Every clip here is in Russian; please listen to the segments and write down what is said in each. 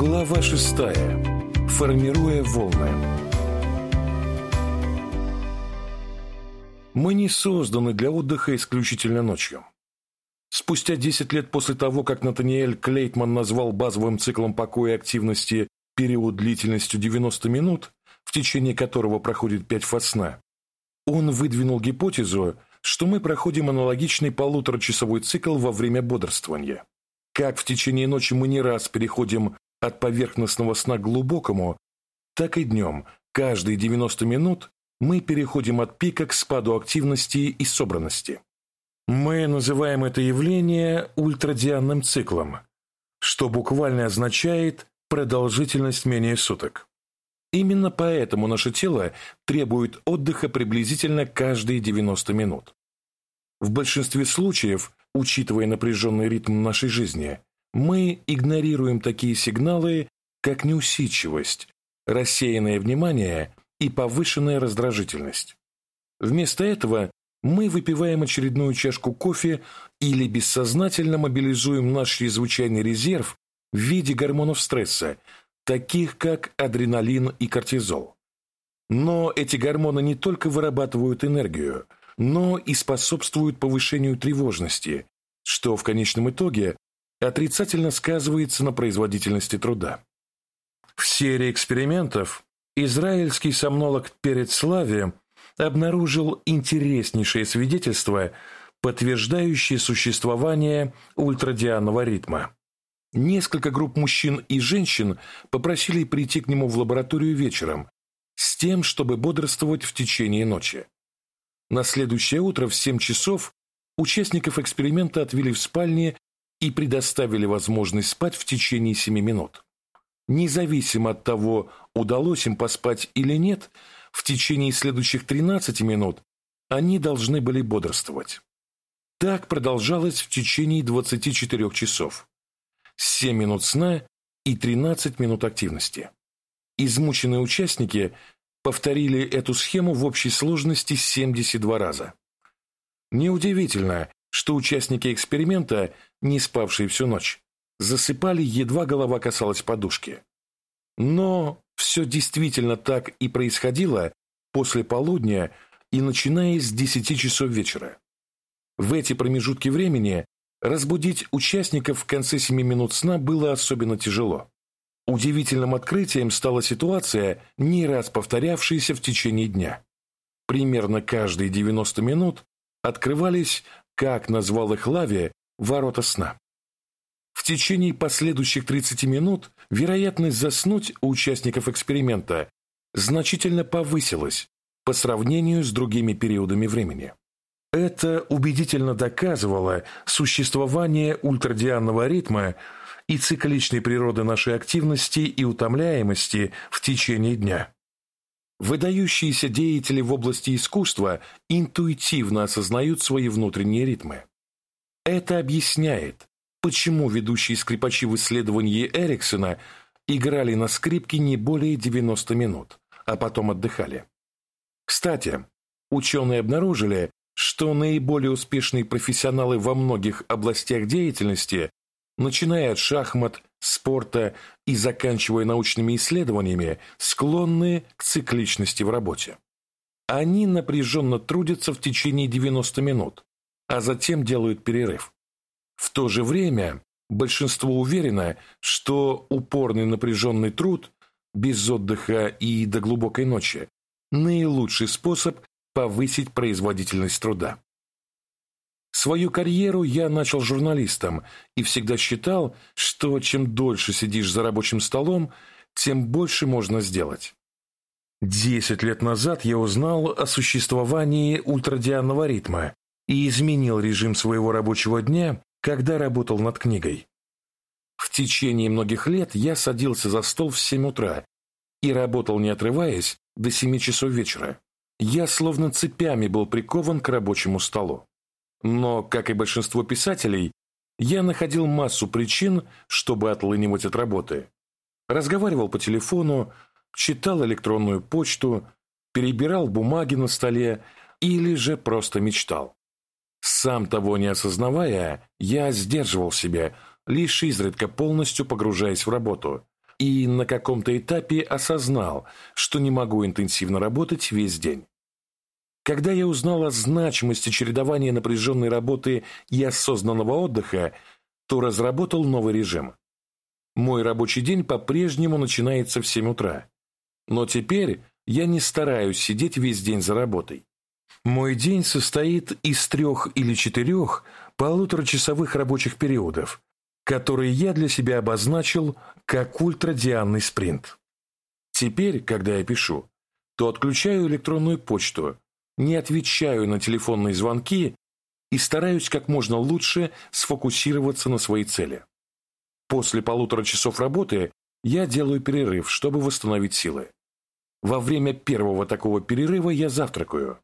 Глава шестая. Формируя волны. Мы не созданы для отдыха исключительно ночью. Спустя 10 лет после того, как Натаниэль Клейтман назвал базовым циклом покоя и активности период длительностью 90 минут, в течение которого проходит 5 фаз сна, он выдвинул гипотезу, что мы проходим аналогичный полуторачасовой цикл во время бодрствования. Как в течение ночи мы не раз переходим от поверхностного сна к глубокому, так и днем, каждые 90 минут, мы переходим от пика к спаду активности и собранности. Мы называем это явление ультрадианным циклом, что буквально означает продолжительность менее суток. Именно поэтому наше тело требует отдыха приблизительно каждые 90 минут. В большинстве случаев, учитывая напряженный ритм нашей жизни, мы игнорируем такие сигналы, как неусидчивость, рассеянное внимание и повышенная раздражительность. Вместо этого мы выпиваем очередную чашку кофе или бессознательно мобилизуем наш чрезвычайный резерв в виде гормонов стресса, таких как адреналин и кортизол. Но эти гормоны не только вырабатывают энергию, но и способствуют повышению тревожности, что в конечном итоге отрицательно сказывается на производительности труда. В серии экспериментов израильский сомнолог Перед Слави обнаружил интереснейшее свидетельство, подтверждающее существование ультрадианного ритма. Несколько групп мужчин и женщин попросили прийти к нему в лабораторию вечером с тем, чтобы бодрствовать в течение ночи. На следующее утро в 7 часов участников эксперимента отвели в спальне и предоставили возможность спать в течение 7 минут. Независимо от того, удалось им поспать или нет, в течение следующих 13 минут они должны были бодрствовать. Так продолжалось в течение 24 часов. 7 минут сна и 13 минут активности. Измученные участники повторили эту схему в общей сложности 72 раза. Неудивительно, что участники эксперимента, не спавшие всю ночь, засыпали, едва голова касалась подушки. Но все действительно так и происходило после полудня и начиная с 10 часов вечера. В эти промежутки времени Разбудить участников в конце семи минут сна было особенно тяжело. Удивительным открытием стала ситуация, не раз повторявшаяся в течение дня. Примерно каждые 90 минут открывались, как назвал их Лави, ворота сна. В течение последующих 30 минут вероятность заснуть у участников эксперимента значительно повысилась по сравнению с другими периодами времени. Это убедительно доказывало существование ультрадианного ритма и цикличной природы нашей активности и утомляемости в течение дня. Выдающиеся деятели в области искусства интуитивно осознают свои внутренние ритмы. Это объясняет, почему ведущие скрипачи в исследовании Эриксона играли на скрипке не более 90 минут, а потом отдыхали. Кстати, ученые обнаружили, что наиболее успешные профессионалы во многих областях деятельности, начиная от шахмат, спорта и заканчивая научными исследованиями, склонны к цикличности в работе. Они напряженно трудятся в течение 90 минут, а затем делают перерыв. В то же время большинство уверено, что упорный напряженный труд без отдыха и до глубокой ночи – наилучший способ повысить производительность труда. Свою карьеру я начал журналистом и всегда считал, что чем дольше сидишь за рабочим столом, тем больше можно сделать. Десять лет назад я узнал о существовании ультрадианного ритма и изменил режим своего рабочего дня, когда работал над книгой. В течение многих лет я садился за стол в 7 утра и работал, не отрываясь, до 7 часов вечера. Я словно цепями был прикован к рабочему столу. Но, как и большинство писателей, я находил массу причин, чтобы отлынивать от работы. Разговаривал по телефону, читал электронную почту, перебирал бумаги на столе или же просто мечтал. Сам того не осознавая, я сдерживал себя, лишь изредка полностью погружаясь в работу, и на каком-то этапе осознал, что не могу интенсивно работать весь день. Когда я узнал о значимости чередования напряженной работы и осознанного отдыха, то разработал новый режим. Мой рабочий день по-прежнему начинается в 7 утра. Но теперь я не стараюсь сидеть весь день за работой. Мой день состоит из трех или четырех полуторачасовых рабочих периодов, которые я для себя обозначил как ультрадианный спринт. Теперь, когда я пишу, то отключаю электронную почту, не отвечаю на телефонные звонки и стараюсь как можно лучше сфокусироваться на своей цели. После полутора часов работы я делаю перерыв, чтобы восстановить силы. Во время первого такого перерыва я завтракаю.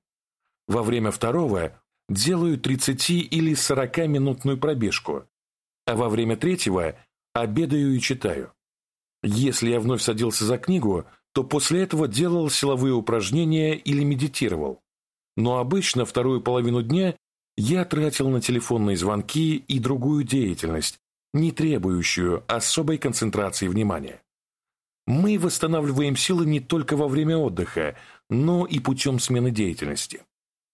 Во время второго делаю 30 или 40-минутную пробежку, а во время третьего обедаю и читаю. Если я вновь садился за книгу, то после этого делал силовые упражнения или медитировал. Но обычно вторую половину дня я тратил на телефонные звонки и другую деятельность, не требующую особой концентрации внимания. Мы восстанавливаем силы не только во время отдыха, но и путем смены деятельности.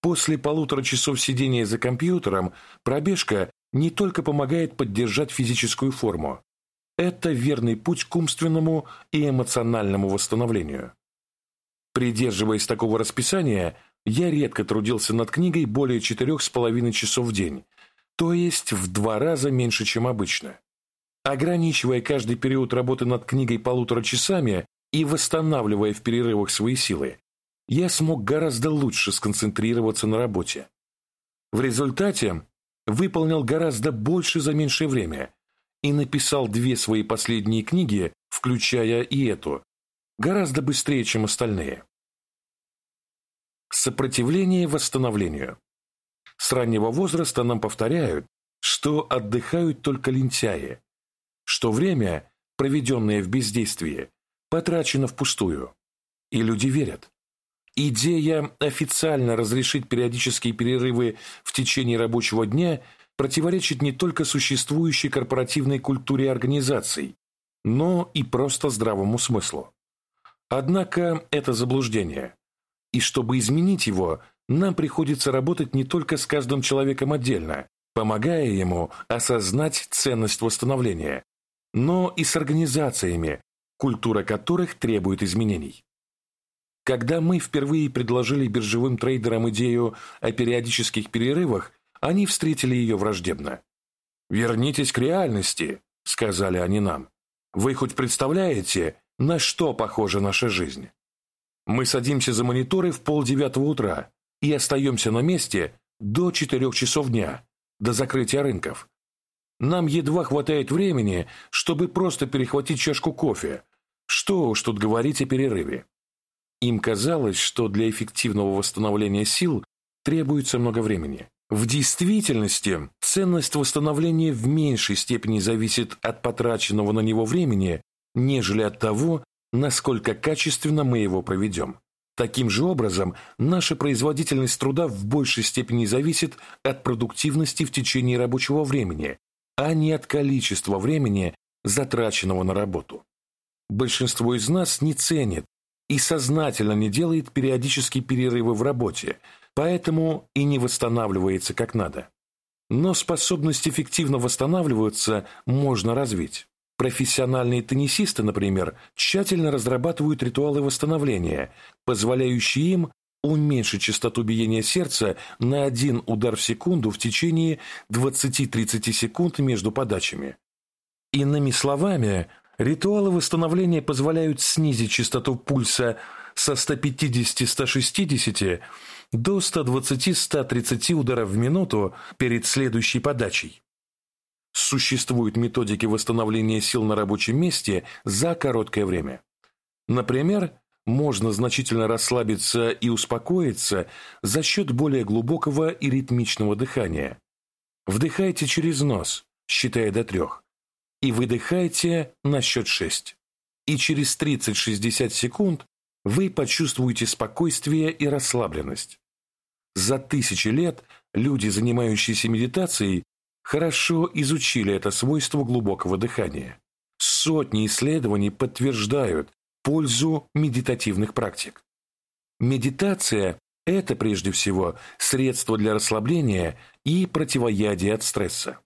После полутора часов сидения за компьютером пробежка не только помогает поддержать физическую форму. Это верный путь к умственному и эмоциональному восстановлению. Придерживаясь такого расписания, я редко трудился над книгой более четырех с половиной часов в день, то есть в два раза меньше, чем обычно. Ограничивая каждый период работы над книгой полутора часами и восстанавливая в перерывах свои силы, я смог гораздо лучше сконцентрироваться на работе. В результате выполнил гораздо больше за меньшее время и написал две свои последние книги, включая и эту, гораздо быстрее, чем остальные. Сопротивление восстановлению. С раннего возраста нам повторяют, что отдыхают только лентяи, что время, проведенное в бездействии, потрачено впустую. И люди верят. Идея официально разрешить периодические перерывы в течение рабочего дня противоречит не только существующей корпоративной культуре организаций, но и просто здравому смыслу. Однако это заблуждение. И чтобы изменить его, нам приходится работать не только с каждым человеком отдельно, помогая ему осознать ценность восстановления, но и с организациями, культура которых требует изменений. Когда мы впервые предложили биржевым трейдерам идею о периодических перерывах, они встретили ее враждебно. «Вернитесь к реальности», — сказали они нам. «Вы хоть представляете, на что похожа наша жизнь?» Мы садимся за мониторы в полдевятого утра и остаемся на месте до четырех часов дня, до закрытия рынков. Нам едва хватает времени, чтобы просто перехватить чашку кофе. Что уж тут говорить о перерыве. Им казалось, что для эффективного восстановления сил требуется много времени. В действительности ценность восстановления в меньшей степени зависит от потраченного на него времени, нежели от того, насколько качественно мы его проведем. Таким же образом, наша производительность труда в большей степени зависит от продуктивности в течение рабочего времени, а не от количества времени, затраченного на работу. Большинство из нас не ценит и сознательно не делает периодические перерывы в работе, поэтому и не восстанавливается как надо. Но способность эффективно восстанавливаться можно развить. Профессиональные теннисисты, например, тщательно разрабатывают ритуалы восстановления, позволяющие им уменьшить частоту биения сердца на один удар в секунду в течение 20-30 секунд между подачами. Иными словами, Ритуалы восстановления позволяют снизить частоту пульса со 150-160 до 120-130 ударов в минуту перед следующей подачей. Существуют методики восстановления сил на рабочем месте за короткое время. Например, можно значительно расслабиться и успокоиться за счет более глубокого и ритмичного дыхания. Вдыхайте через нос, считая до трех и выдыхайте на счет 6. И через 30-60 секунд вы почувствуете спокойствие и расслабленность. За тысячи лет люди, занимающиеся медитацией, хорошо изучили это свойство глубокого дыхания. Сотни исследований подтверждают пользу медитативных практик. Медитация – это прежде всего средство для расслабления и противоядия от стресса.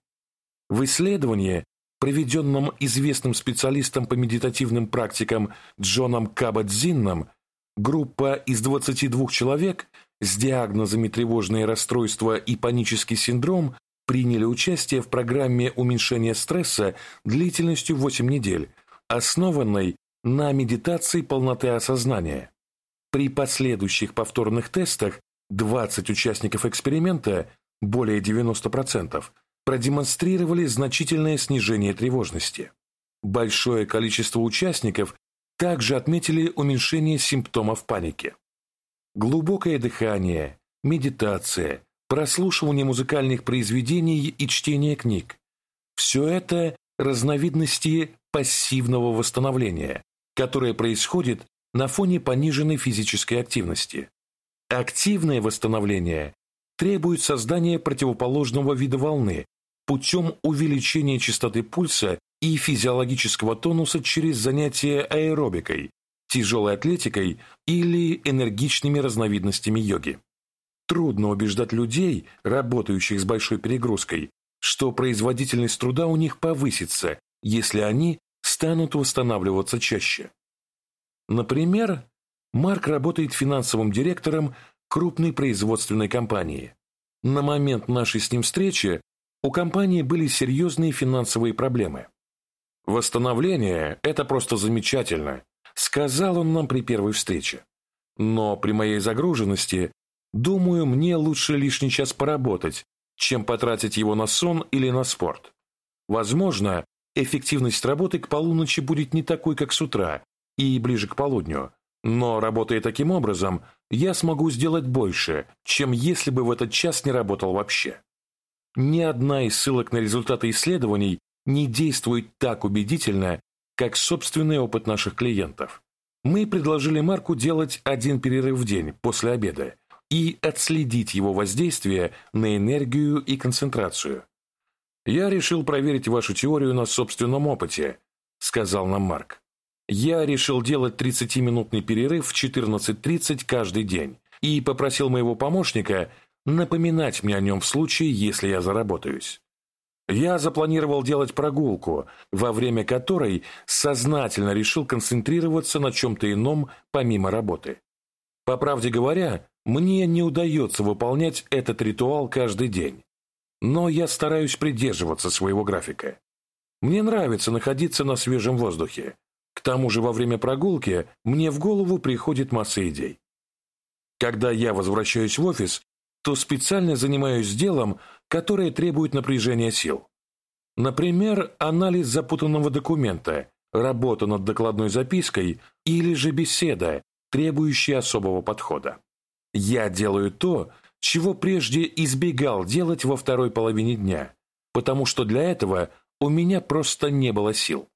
В исследовании, проведенном известным специалистом по медитативным практикам Джоном Кабадзинном, группа из 22 человек с диагнозами тревожные расстройства и панический синдром приняли участие в программе уменьшения стресса длительностью 8 недель, основанной на медитации полноты осознания. При последующих повторных тестах 20 участников эксперимента, более 90%, продемонстрировали значительное снижение тревожности. Большое количество участников также отметили уменьшение симптомов паники. Глубокое дыхание, медитация, прослушивание музыкальных произведений и чтение книг – все это разновидности пассивного восстановления, которое происходит на фоне пониженной физической активности. Активное восстановление требует создания противоположного вида волны, путем увеличения частоты пульса и физиологического тонуса через занятия аэробикой, тяжелой атлетикой или энергичными разновидностями йоги. Трудно убеждать людей, работающих с большой перегрузкой, что производительность труда у них повысится, если они станут восстанавливаться чаще. Например, Марк работает финансовым директором крупной производственной компании. На момент нашей с ним встречи у компании были серьезные финансовые проблемы. «Восстановление – это просто замечательно», – сказал он нам при первой встрече. «Но при моей загруженности, думаю, мне лучше лишний час поработать, чем потратить его на сон или на спорт. Возможно, эффективность работы к полуночи будет не такой, как с утра и ближе к полудню, но, работая таким образом, я смогу сделать больше, чем если бы в этот час не работал вообще». Ни одна из ссылок на результаты исследований не действует так убедительно, как собственный опыт наших клиентов. Мы предложили Марку делать один перерыв в день после обеда и отследить его воздействие на энергию и концентрацию. «Я решил проверить вашу теорию на собственном опыте», – сказал нам Марк. «Я решил делать 30-минутный перерыв в 14.30 каждый день и попросил моего помощника – напоминать мне о нем в случае, если я заработаюсь. Я запланировал делать прогулку, во время которой сознательно решил концентрироваться на чем-то ином помимо работы. По правде говоря, мне не удается выполнять этот ритуал каждый день, но я стараюсь придерживаться своего графика. Мне нравится находиться на свежем воздухе. К тому же во время прогулки мне в голову приходит масса идей. Когда я возвращаюсь в офис, то специально занимаюсь делом, которое требует напряжения сил. Например, анализ запутанного документа, работа над докладной запиской или же беседа, требующая особого подхода. Я делаю то, чего прежде избегал делать во второй половине дня, потому что для этого у меня просто не было сил.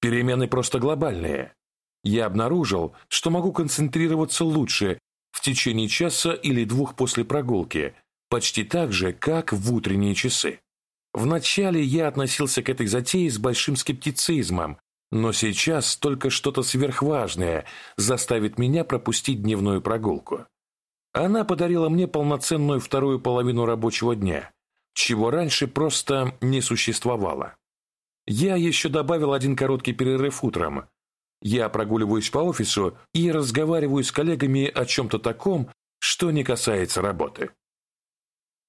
Перемены просто глобальные. Я обнаружил, что могу концентрироваться лучше в течение часа или двух после прогулки, почти так же, как в утренние часы. Вначале я относился к этой затее с большим скептицизмом, но сейчас только что-то сверхважное заставит меня пропустить дневную прогулку. Она подарила мне полноценную вторую половину рабочего дня, чего раньше просто не существовало. Я еще добавил один короткий перерыв утром, я прогуливаюсь по офису и разговариваю с коллегами о чем-то таком, что не касается работы.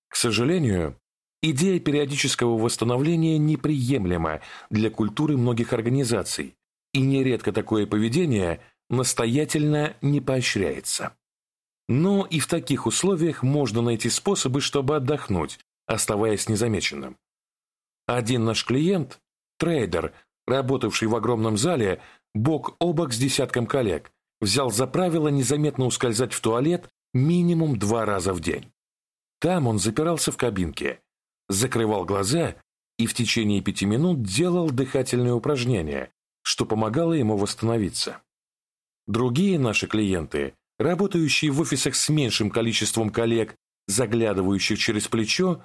К сожалению, идея периодического восстановления неприемлема для культуры многих организаций, и нередко такое поведение настоятельно не поощряется. Но и в таких условиях можно найти способы, чтобы отдохнуть, оставаясь незамеченным. Один наш клиент, трейдер, работавший в огромном зале, бок о бок с десятком коллег, взял за правило незаметно ускользать в туалет минимум два раза в день. Там он запирался в кабинке, закрывал глаза и в течение пяти минут делал дыхательные упражнения, что помогало ему восстановиться. Другие наши клиенты, работающие в офисах с меньшим количеством коллег, заглядывающих через плечо,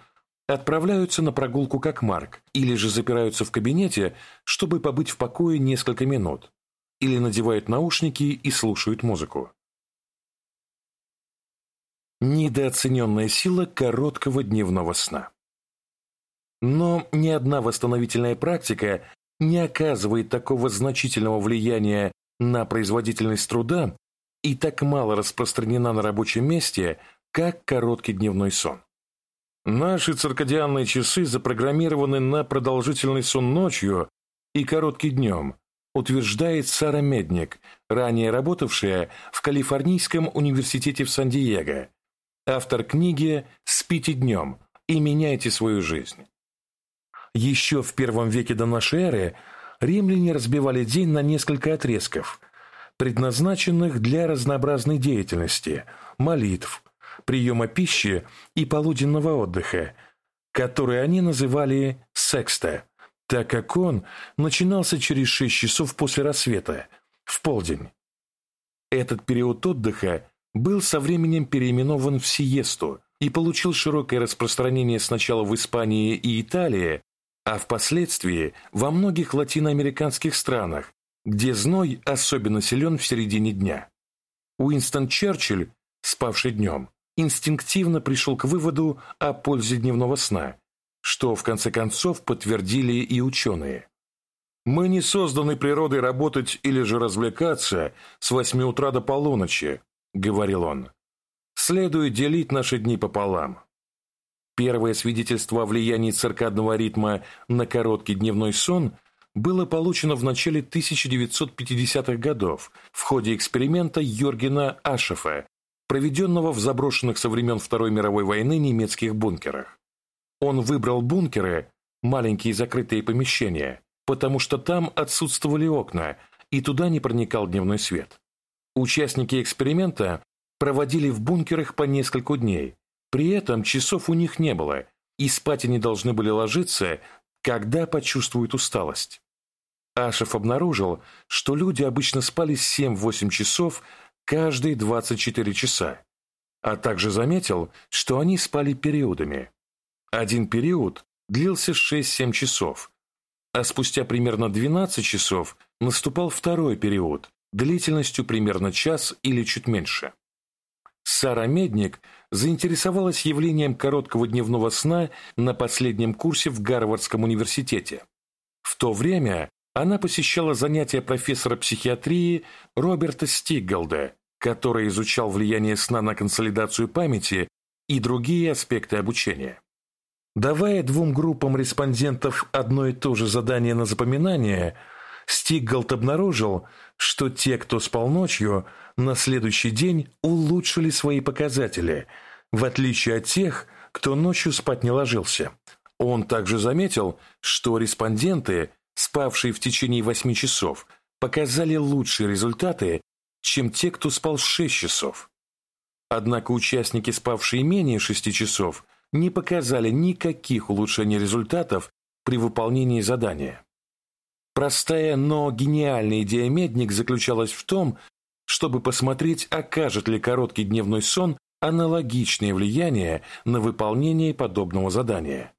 отправляются на прогулку как Марк или же запираются в кабинете, чтобы побыть в покое несколько минут, или надевают наушники и слушают музыку. Недооцененная сила короткого дневного сна. Но ни одна восстановительная практика не оказывает такого значительного влияния на производительность труда и так мало распространена на рабочем месте, как короткий дневной сон. Наши циркадианные часы запрограммированы на продолжительный сон ночью и короткий днем, утверждает Сара Медник, ранее работавшая в Калифорнийском университете в Сан-Диего, автор книги «Спите днем и меняйте свою жизнь». Еще в первом веке до нашей эры римляне разбивали день на несколько отрезков, предназначенных для разнообразной деятельности, молитв, приема пищи и полуденного отдыха, который они называли «секста», так как он начинался через шесть часов после рассвета, в полдень. Этот период отдыха был со временем переименован в сиесту и получил широкое распространение сначала в Испании и Италии, а впоследствии во многих латиноамериканских странах, где зной особенно силен в середине дня. Уинстон Черчилль, спавший днем, инстинктивно пришел к выводу о пользе дневного сна, что в конце концов подтвердили и ученые. «Мы не созданы природой работать или же развлекаться с восьми утра до полуночи», — говорил он. «Следует делить наши дни пополам. Первое свидетельство о влиянии циркадного ритма на короткий дневной сон было получено в начале 1950-х годов в ходе эксперимента Йоргена Ашефа, проведенного в заброшенных со времен Второй мировой войны немецких бункерах. Он выбрал бункеры, маленькие закрытые помещения, потому что там отсутствовали окна, и туда не проникал дневной свет. Участники эксперимента проводили в бункерах по несколько дней, при этом часов у них не было, и спать они должны были ложиться, когда почувствуют усталость. Ашев обнаружил, что люди обычно спали 7-8 часов каждые 24 часа, а также заметил, что они спали периодами. Один период длился 6-7 часов, а спустя примерно 12 часов наступал второй период, длительностью примерно час или чуть меньше. Сара Медник заинтересовалась явлением короткого дневного сна на последнем курсе в Гарвардском университете. В то время она посещала занятия профессора психиатрии Роберта Стиггалда, который изучал влияние сна на консолидацию памяти и другие аспекты обучения. Давая двум группам респондентов одно и то же задание на запоминание, Стиггалд обнаружил, что те, кто спал ночью, на следующий день улучшили свои показатели, в отличие от тех, кто ночью спать не ложился. Он также заметил, что респонденты, спавшие в течение 8 часов, показали лучшие результаты, чем те, кто спал 6 часов. Однако участники, спавшие менее 6 часов, не показали никаких улучшений результатов при выполнении задания. Простая, но гениальная идея Медник заключалась в том, чтобы посмотреть, окажет ли короткий дневной сон аналогичное влияние на выполнение подобного задания.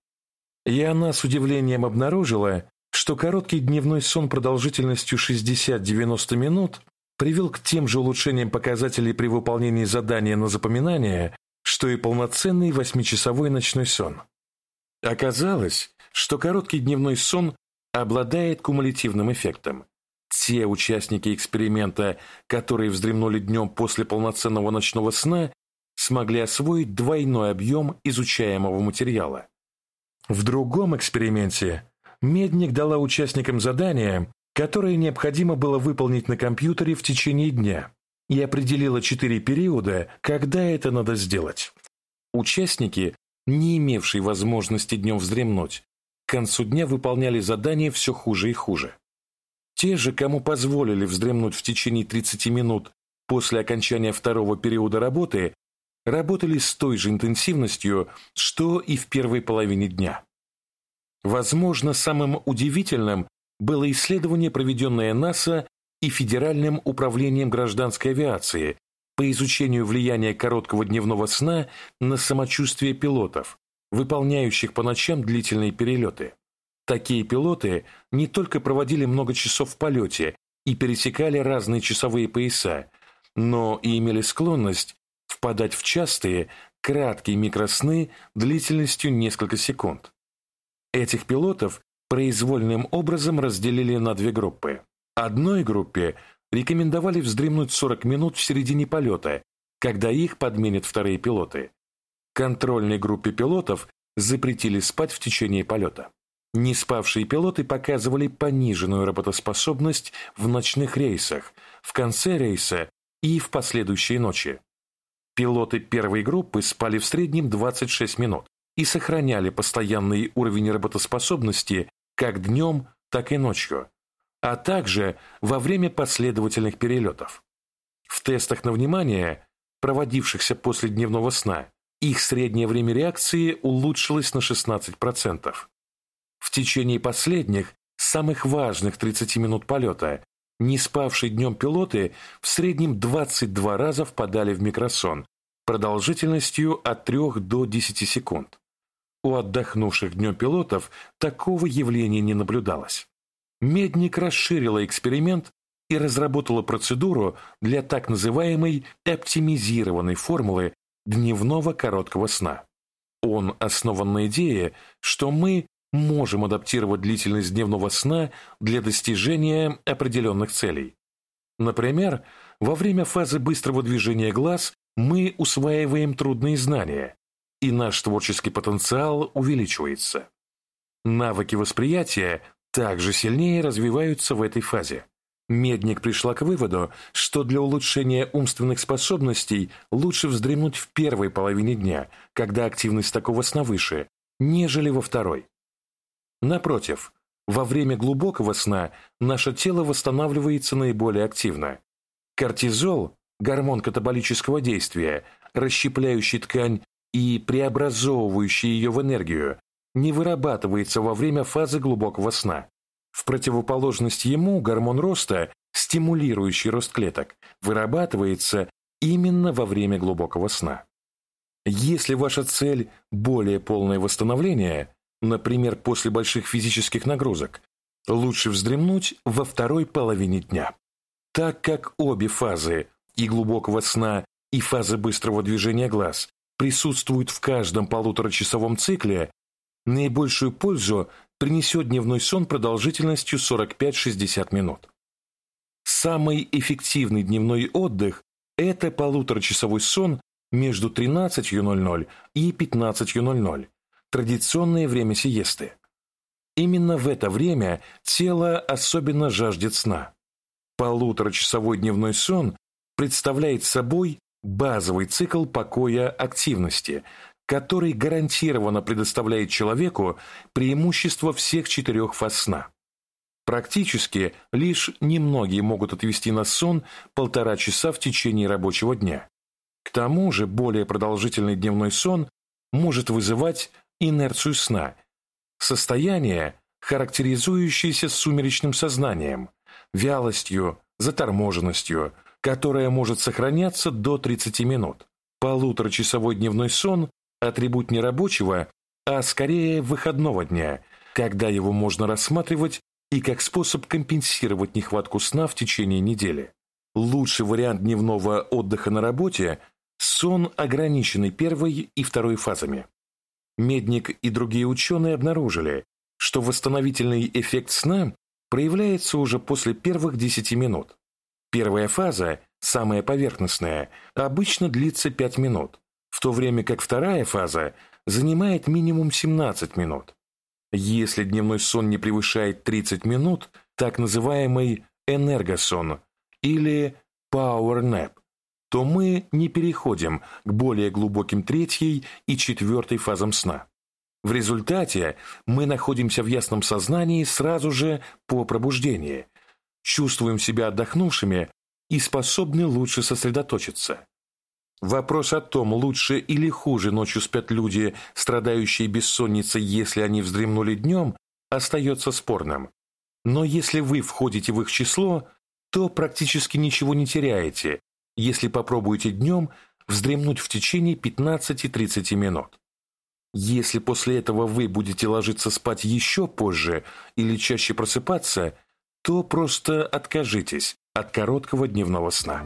И она с удивлением обнаружила, что короткий дневной сон продолжительностью 60-90 минут привел к тем же улучшениям показателей при выполнении задания на запоминание, что и полноценный восьмичасовой ночной сон. Оказалось, что короткий дневной сон обладает кумулятивным эффектом. Те участники эксперимента, которые вздремнули днем после полноценного ночного сна, смогли освоить двойной объем изучаемого материала. В другом эксперименте Медник дала участникам задание, которое необходимо было выполнить на компьютере в течение дня, и определила четыре периода, когда это надо сделать. Участники, не имевшие возможности днем вздремнуть, к концу дня выполняли задания все хуже и хуже. Те же, кому позволили вздремнуть в течение 30 минут после окончания второго периода работы, работали с той же интенсивностью, что и в первой половине дня. Возможно, самым удивительным было исследование, проведенное НАСА и Федеральным управлением гражданской авиации по изучению влияния короткого дневного сна на самочувствие пилотов, выполняющих по ночам длительные перелеты. Такие пилоты не только проводили много часов в полете и пересекали разные часовые пояса, но и имели склонность впадать в частые, краткие микросны длительностью несколько секунд. Этих пилотов произвольным образом разделили на две группы. Одной группе рекомендовали вздремнуть 40 минут в середине полета, когда их подменят вторые пилоты. Контрольной группе пилотов запретили спать в течение полета. Неспавшие пилоты показывали пониженную работоспособность в ночных рейсах, в конце рейса и в последующие ночи. Пилоты первой группы спали в среднем 26 минут и сохраняли постоянный уровень работоспособности как днем, так и ночью, а также во время последовательных перелетов. В тестах на внимание, проводившихся после дневного сна, их среднее время реакции улучшилось на 16%. В течение последних, самых важных 30 минут полета, не спавшие днем пилоты в среднем 22 раза впадали в микросон продолжительностью от 3 до 10 секунд. У отдохнувших днем пилотов такого явления не наблюдалось. Медник расширила эксперимент и разработала процедуру для так называемой оптимизированной формулы дневного короткого сна. Он основан на идее, что мы можем адаптировать длительность дневного сна для достижения определенных целей. Например, во время фазы быстрого движения глаз мы усваиваем трудные знания, и наш творческий потенциал увеличивается. Навыки восприятия также сильнее развиваются в этой фазе. Медник пришла к выводу, что для улучшения умственных способностей лучше вздремнуть в первой половине дня, когда активность такого сна выше, нежели во второй. Напротив, во время глубокого сна наше тело восстанавливается наиболее активно. Кортизол, гормон катаболического действия, расщепляющий ткань и преобразовывающий ее в энергию, не вырабатывается во время фазы глубокого сна. В противоположность ему гормон роста, стимулирующий рост клеток, вырабатывается именно во время глубокого сна. Если ваша цель – более полное восстановление, например, после больших физических нагрузок, лучше вздремнуть во второй половине дня. Так как обе фазы и глубокого сна, и фазы быстрого движения глаз присутствуют в каждом полуторачасовом цикле, наибольшую пользу принесет дневной сон продолжительностью 45-60 минут. Самый эффективный дневной отдых – это полуторачасовой сон между 13.00 и 15.00, традиционное время сиесты. Именно в это время тело особенно жаждет сна. Полуторачасовой дневной сон представляет собой базовый цикл покоя активности, который гарантированно предоставляет человеку преимущество всех четырех фаз сна. Практически лишь немногие могут отвести на сон полтора часа в течение рабочего дня. К тому же более продолжительный дневной сон может вызывать инерцию сна, состояние, характеризующееся сумеречным сознанием, вялостью, заторможенностью, которая может сохраняться до 30 минут. Полуторачасовой дневной сон атрибут не рабочего, а скорее выходного дня, когда его можно рассматривать и как способ компенсировать нехватку сна в течение недели. Лучший вариант дневного отдыха на работе – сон, ограниченный первой и второй фазами. Медник и другие ученые обнаружили, что восстановительный эффект сна проявляется уже после первых 10 минут. Первая фаза, самая поверхностная, обычно длится 5 минут, в то время как вторая фаза занимает минимум 17 минут. Если дневной сон не превышает 30 минут, так называемый энергосон или power nap, то мы не переходим к более глубоким третьей и четвертой фазам сна. В результате мы находимся в ясном сознании сразу же по пробуждении, чувствуем себя отдохнувшими и способны лучше сосредоточиться. Вопрос о том, лучше или хуже ночью спят люди, страдающие бессонницей, если они вздремнули днем, остается спорным. Но если вы входите в их число, то практически ничего не теряете, если попробуете днем вздремнуть в течение 15-30 минут. Если после этого вы будете ложиться спать еще позже или чаще просыпаться, то просто откажитесь от короткого дневного сна.